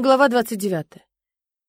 Глава 29.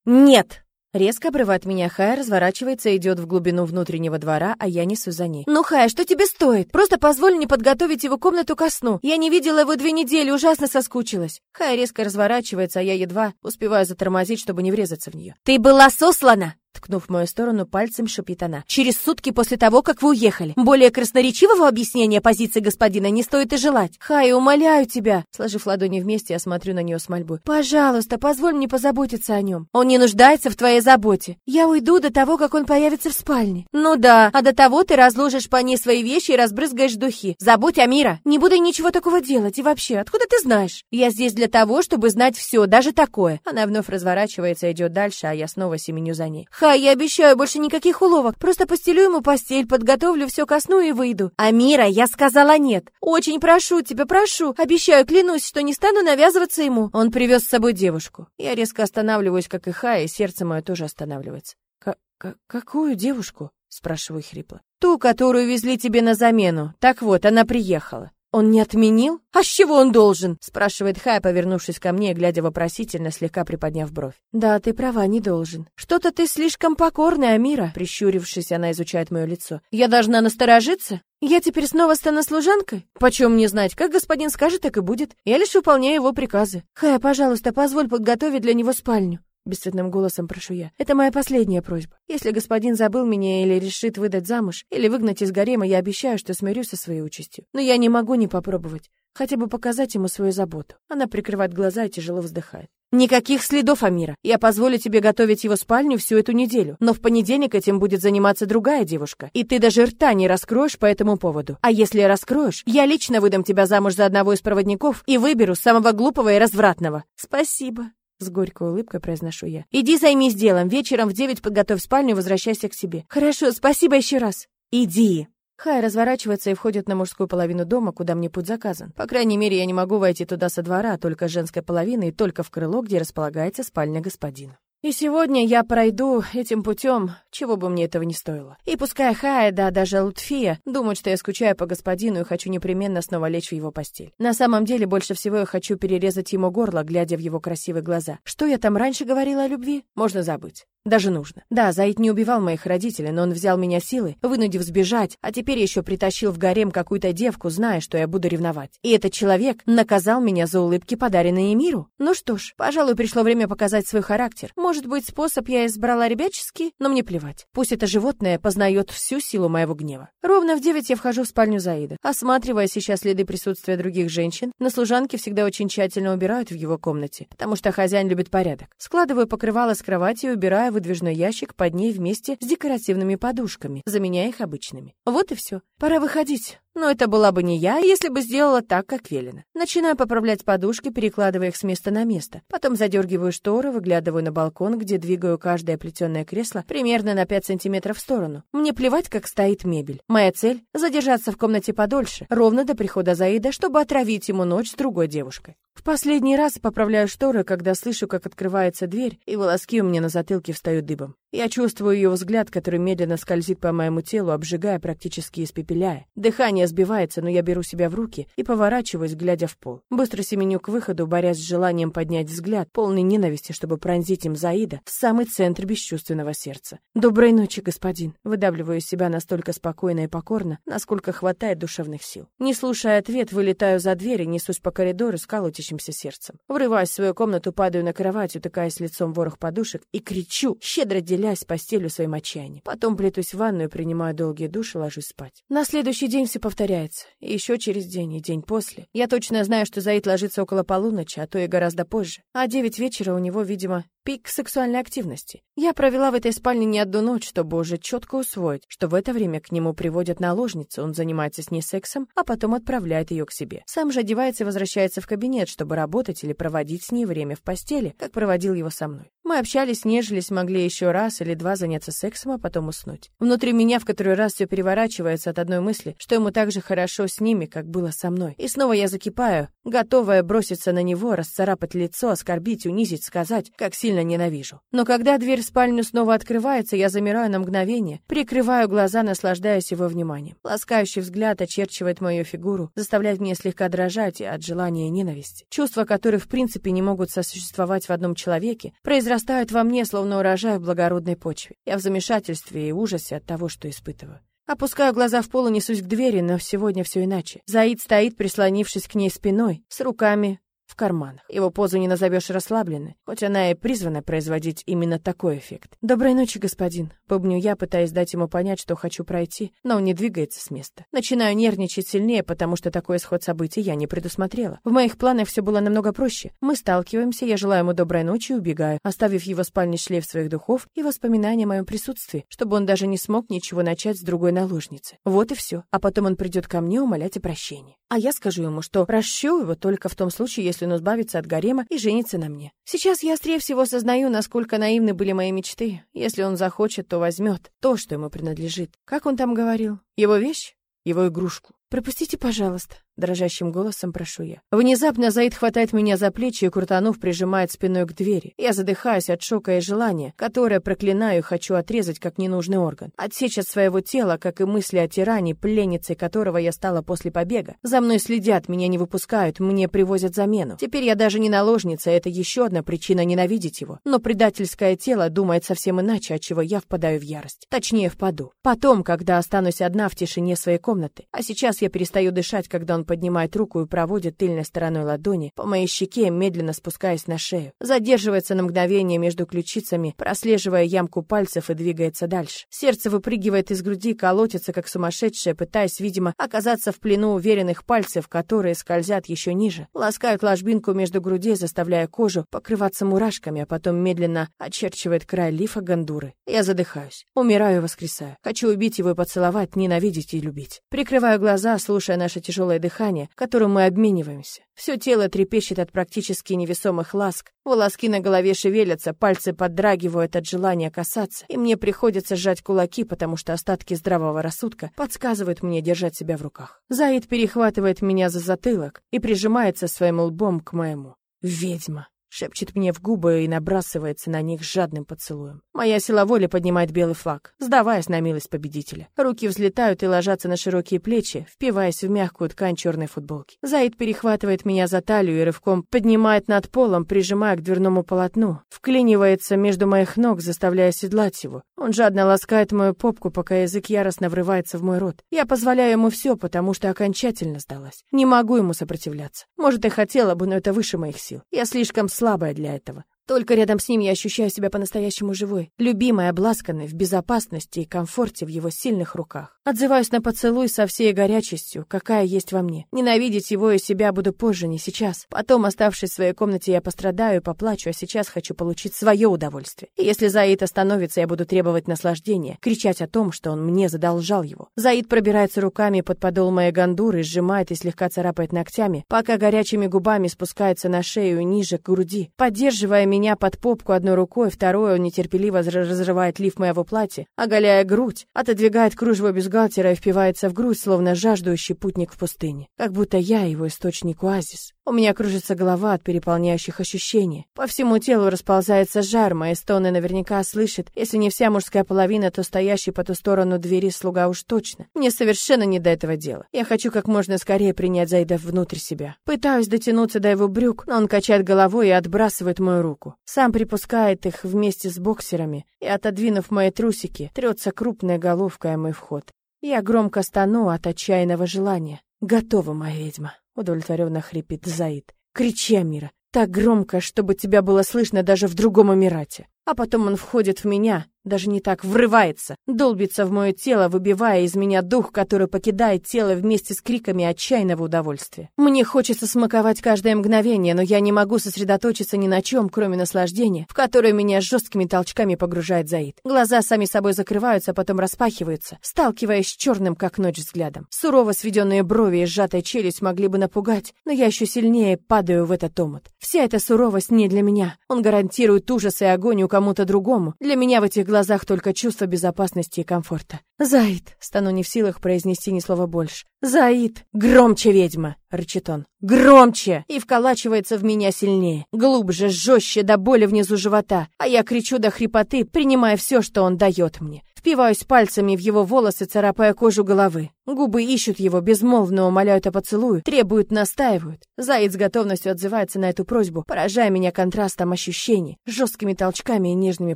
Нет! Резко обрывает меня Хая, разворачивается и идет в глубину внутреннего двора, а я несу за ней. «Ну, Хая, что тебе стоит? Просто позволь мне подготовить его комнату ко сну. Я не видела его две недели, ужасно соскучилась». Хая резко разворачивается, а я едва успеваю затормозить, чтобы не врезаться в нее. «Ты была сослана!» Ткнув в мою сторону пальцем, шипит она. «Через сутки после того, как вы уехали. Более красноречивого объяснения позиции господина не стоит и желать. Хай, умоляю тебя!» Сложив ладони вместе, я смотрю на нее с мольбой. «Пожалуйста, позволь мне позаботиться о нем. Он не нуждается в твоей заботе. Я уйду до того, как он появится в спальне». «Ну да, а до того ты разложишь по ней свои вещи и разбрызгаешь духи. Забудь о Мира. Не буду ничего такого делать. И вообще, откуда ты знаешь? Я здесь для того, чтобы знать все, даже такое». Она вновь разворачивается и идет дальше, а я снова семеню за ней. Хай, я обещаю, больше никаких уловок. Просто постелю ему постель, подготовлю все ко сну и выйду. Амира, я сказала нет. Очень прошу тебя, прошу. Обещаю, клянусь, что не стану навязываться ему. Он привез с собой девушку. Я резко останавливаюсь, как и Хай, и сердце мое тоже останавливается. К -к «Какую девушку?» — спрашиваю хрипло. «Ту, которую везли тебе на замену. Так вот, она приехала». «Он не отменил? А с чего он должен?» — спрашивает Хай, повернувшись ко мне, глядя вопросительно, слегка приподняв бровь. «Да, ты права, не должен. Что-то ты слишком покорная, Амира», — прищурившись, она изучает мое лицо. «Я должна насторожиться? Я теперь снова стану служанкой? Почем мне знать, как господин скажет, так и будет. Я лишь выполняю его приказы. Хай, пожалуйста, позволь подготовить для него спальню». Бесцветным голосом прошу я. Это моя последняя просьба. Если господин забыл меня или решит выдать замуж, или выгнать из гарема, я обещаю, что смирюсь со своей участью. Но я не могу не попробовать. Хотя бы показать ему свою заботу. Она прикрывает глаза и тяжело вздыхает. Никаких следов Амира. Я позволю тебе готовить его спальню всю эту неделю. Но в понедельник этим будет заниматься другая девушка. И ты даже рта не раскроешь по этому поводу. А если раскроешь, я лично выдам тебя замуж за одного из проводников и выберу самого глупого и развратного. Спасибо. С горькой улыбкой произношу я. «Иди займись делом. Вечером в девять подготовь спальню и возвращайся к себе». «Хорошо, спасибо еще раз». «Иди». Хай разворачивается и входит на мужскую половину дома, куда мне путь заказан. По крайней мере, я не могу войти туда со двора, только с женской половины и только в крыло, где располагается спальня господина. И сегодня я пройду этим путем, чего бы мне этого не стоило. И пускай Хая, да даже Лутфия думают, что я скучаю по господину и хочу непременно снова лечь в его постель. На самом деле, больше всего я хочу перерезать ему горло, глядя в его красивые глаза. Что я там раньше говорила о любви? Можно забыть. Даже нужно. Да, Заид не убивал моих родителей, но он взял меня силой, вынудив сбежать, а теперь еще притащил в гарем какую-то девку, зная, что я буду ревновать. И этот человек наказал меня за улыбки, подаренные миру. Ну что ж, пожалуй, пришло время показать свой характер. Может быть, способ я избрала ребяческий, но мне плевать. Пусть это животное познает всю силу моего гнева. Ровно в девять я вхожу в спальню Заида. Осматривая сейчас следы присутствия других женщин, на служанке всегда очень тщательно убирают в его комнате, потому что хозяин любит порядок. Складываю покрывало с кровати и убираю выдвижной ящик под ней вместе с декоративными подушками, заменяя их обычными. Вот и все. Пора выходить. Но это была бы не я, если бы сделала так, как велено. Начинаю поправлять подушки, перекладывая их с места на место. Потом задергиваю шторы, выглядываю на балкон, где двигаю каждое плетеное кресло примерно на 5 сантиметров в сторону. Мне плевать, как стоит мебель. Моя цель — задержаться в комнате подольше, ровно до прихода Заида, чтобы отравить ему ночь с другой девушкой. В последний раз поправляю шторы, когда слышу, как открывается дверь, и волоски у меня на затылке встают дыбом. Я чувствую ее взгляд, который медленно скользит по моему телу, обжигая, практически испепеляя. Дыхание сбивается, но я беру себя в руки и поворачиваюсь, глядя в пол. Быстро семеню к выходу, борясь с желанием поднять взгляд, полный ненависти, чтобы пронзить им Заида в самый центр бесчувственного сердца. «Доброй ночи, господин!» Выдавливаю себя настолько спокойно и покорно, насколько хватает душевных сил. Не слушая ответ, вылетаю за дверь и несусь по коридору с колотящимся сердцем. Врываюсь в свою комнату, падаю на кровать, утыкаясь лицом ворох подушек и кричу, щедро деля делясь постелью своим отчаянием. Потом плетусь в ванную, принимаю долгие души, ложусь спать. На следующий день все повторяется. И еще через день, и день после. Я точно знаю, что Заид ложится около полуночи, а то и гораздо позже. А девять вечера у него, видимо, пик сексуальной активности. Я провела в этой спальне не одну ночь, чтобы уже четко усвоить, что в это время к нему приводят наложницу, он занимается с ней сексом, а потом отправляет ее к себе. Сам же одевается и возвращается в кабинет, чтобы работать или проводить с ней время в постели, как проводил его со мной. Мы общались, нежились, могли еще раз или два заняться сексом, а потом уснуть. Внутри меня в который раз все переворачивается от одной мысли, что ему так же хорошо с ними, как было со мной. И снова я закипаю, готовая броситься на него, расцарапать лицо, оскорбить, унизить, сказать, как сильно ненавижу. Но когда дверь в спальню снова открывается, я замираю на мгновение, прикрываю глаза, наслаждаясь его вниманием. Ласкающий взгляд очерчивает мою фигуру, заставляет меня слегка дрожать от желания и ненависти. Чувства, которые в принципе не могут сосуществовать в одном человеке, произрастают во мне, словно урожай в благородной почве. Я в замешательстве и ужасе от того, что испытываю. Опускаю глаза в пол и несусь к двери, но сегодня все иначе. Заид стоит, прислонившись к ней спиной, с руками в карманах. Его позу не назовешь расслабленной, хоть она и призвана производить именно такой эффект. «Доброй ночи, господин», — бубню я, пытаясь дать ему понять, что хочу пройти, но он не двигается с места. Начинаю нервничать сильнее, потому что такой исход событий я не предусмотрела. В моих планах все было намного проще. Мы сталкиваемся, я желаю ему доброй ночи и убегаю, оставив его спальне шлейф своих духов и воспоминания о моем присутствии, чтобы он даже не смог ничего начать с другой наложницы. Вот и все. А потом он придет ко мне умолять о прощении. А я скажу ему, что прощу его только в том случае, если он избавится от гарема и женится на мне. Сейчас я острее всего сознаю, насколько наивны были мои мечты. Если он захочет, то возьмет то, что ему принадлежит. Как он там говорил? Его вещь? Его игрушку. «Пропустите, пожалуйста», — дрожащим голосом прошу я. Внезапно Заид хватает меня за плечи и, крутанув, прижимает спиной к двери. Я задыхаюсь от шока и желания, которое проклинаю и хочу отрезать как ненужный орган. Отсечь от своего тела, как и мысли о тиране, пленницей которого я стала после побега. За мной следят, меня не выпускают, мне привозят замену. Теперь я даже не наложница, это еще одна причина ненавидеть его. Но предательское тело думает совсем иначе, от чего я впадаю в ярость. Точнее, впаду. Потом, когда останусь одна в тишине своей комнаты. А сейчас я перестаю дышать, когда он поднимает руку и проводит тыльной стороной ладони по моей щеке, медленно спускаясь на шею. Задерживается на мгновение между ключицами, прослеживая ямку пальцев и двигается дальше. Сердце выпрыгивает из груди, колотится, как сумасшедшее, пытаясь, видимо, оказаться в плену уверенных пальцев, которые скользят еще ниже. Ласкают ложбинку между грудей, заставляя кожу покрываться мурашками, а потом медленно очерчивает край лифа гандуры. Я задыхаюсь. Умираю и воскресаю. Хочу убить его и поцеловать, ненавидеть и любить. Прикрываю глаза, слушая наше тяжелое дыхание, которым мы обмениваемся. Все тело трепещет от практически невесомых ласк, волоски на голове шевелятся, пальцы поддрагивают от желания касаться, и мне приходится сжать кулаки, потому что остатки здравого рассудка подсказывают мне держать себя в руках. Заид перехватывает меня за затылок и прижимается своим лбом к моему. Ведьма шепчет мне в губы и набрасывается на них жадным поцелуем. Моя сила воли поднимает белый флаг, сдаваясь на милость победителя. Руки взлетают и ложатся на широкие плечи, впиваясь в мягкую ткань черной футболки. Заид перехватывает меня за талию и рывком поднимает над полом, прижимая к дверному полотну. Вклинивается между моих ног, заставляя седлать его. Он жадно ласкает мою попку, пока язык яростно врывается в мой рот. Я позволяю ему все, потому что окончательно сдалась. Не могу ему сопротивляться. Может, и хотела бы, но это выше моих сил. Я слишком слабая для этого. Только рядом с ним я ощущаю себя по-настоящему живой, любимой, обласканной, в безопасности и комфорте в его сильных руках. Отзываюсь на поцелуй со всей горячестью, какая есть во мне. Ненавидеть его и себя буду позже, не сейчас. Потом, оставшись в своей комнате, я пострадаю и поплачу, а сейчас хочу получить свое удовольствие. И если Заид остановится, я буду требовать наслаждения, кричать о том, что он мне задолжал его. Заид пробирается руками под подол моей гандуры, сжимает и слегка царапает ногтями, пока горячими губами спускается на шею ниже к груди, поддерживая меня под попку одной рукой, второй он нетерпеливо разрывает лиф моего платья, оголяя грудь, отодвигает кружево бюстгальтера и впивается в грудь, словно жаждущий путник в пустыне. Как будто я его источник оазис. У меня кружится голова от переполняющих ощущений. По всему телу расползается жар, мои стоны наверняка слышит. Если не вся мужская половина, то стоящий по ту сторону двери слуга уж точно. Мне совершенно не до этого дела. Я хочу как можно скорее принять Зайда внутрь себя. Пытаюсь дотянуться до его брюк, но он качает головой и отбрасывает мою руку. Сам припускает их вместе с боксерами и, отодвинув мои трусики, трется крупной головкой о мой вход. Я громко стану от отчаянного желания. Готова, моя ведьма удовлетворенно хрипит Заид. Кричи, Амира, так громко, чтобы тебя было слышно даже в другом Эмирате. А потом он входит в меня, даже не так, врывается, долбится в мое тело, выбивая из меня дух, который покидает тело вместе с криками отчаянного удовольствия. Мне хочется смаковать каждое мгновение, но я не могу сосредоточиться ни на чем, кроме наслаждения, в которое меня жесткими толчками погружает Заид. Глаза сами собой закрываются, а потом распахиваются, сталкиваясь с черным, как ночь, взглядом. Сурово сведенные брови и сжатая челюсть могли бы напугать, но я еще сильнее падаю в этот омут. Вся эта суровость не для меня. Он гарантирует ужас и агонию кому-то другому. Для меня в этих глазах только чувство безопасности и комфорта. «Заид!» — стану не в силах произнести ни слова больше. «Заид! Громче, ведьма!» — рычит он. «Громче!» И вколачивается в меня сильнее. Глубже, жестче, до боли внизу живота. А я кричу до хрипоты, принимая все, что он дает мне. Впиваюсь пальцами в его волосы, царапая кожу головы. Губы ищут его, безмолвно умоляют о поцелую, требуют, настаивают. Заяц с готовностью отзывается на эту просьбу, поражая меня контрастом ощущений, жесткими толчками и нежными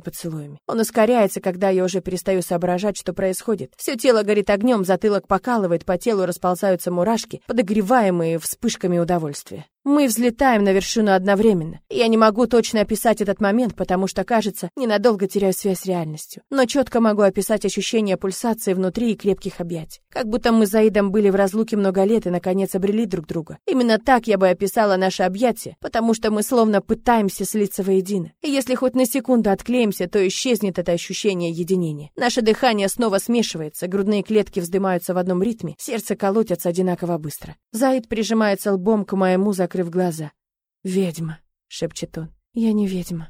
поцелуями. Он ускоряется, когда я уже перестаю соображать, что происходит. Все тело горит огнем, затылок покалывает, по телу расползаются мурашки, подогреваемые вспышками удовольствия. Мы взлетаем на вершину одновременно. Я не могу точно описать этот момент, потому что, кажется, ненадолго теряю связь с реальностью. Но четко могу описать ощущение пульсации внутри и крепких объятий. Как будто мы с Заидом были в разлуке много лет и, наконец, обрели друг друга. Именно так я бы описала наше объятие, потому что мы словно пытаемся слиться воедино. И если хоть на секунду отклеимся, то исчезнет это ощущение единения. Наше дыхание снова смешивается, грудные клетки вздымаются в одном ритме, сердце колотится одинаково быстро. Заид прижимается лбом к моему, закрыв закрыв глаза. «Ведьма», — шепчет он. «Я не ведьма».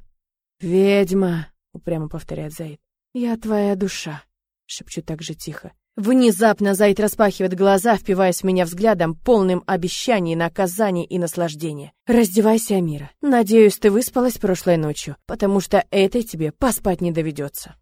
«Ведьма», — упрямо повторяет Заид. «Я твоя душа», — шепчу так же тихо. Внезапно Заид распахивает глаза, впиваясь в меня взглядом, полным обещаний, наказаний и наслаждения. «Раздевайся, Амира. Надеюсь, ты выспалась прошлой ночью, потому что этой тебе поспать не доведется».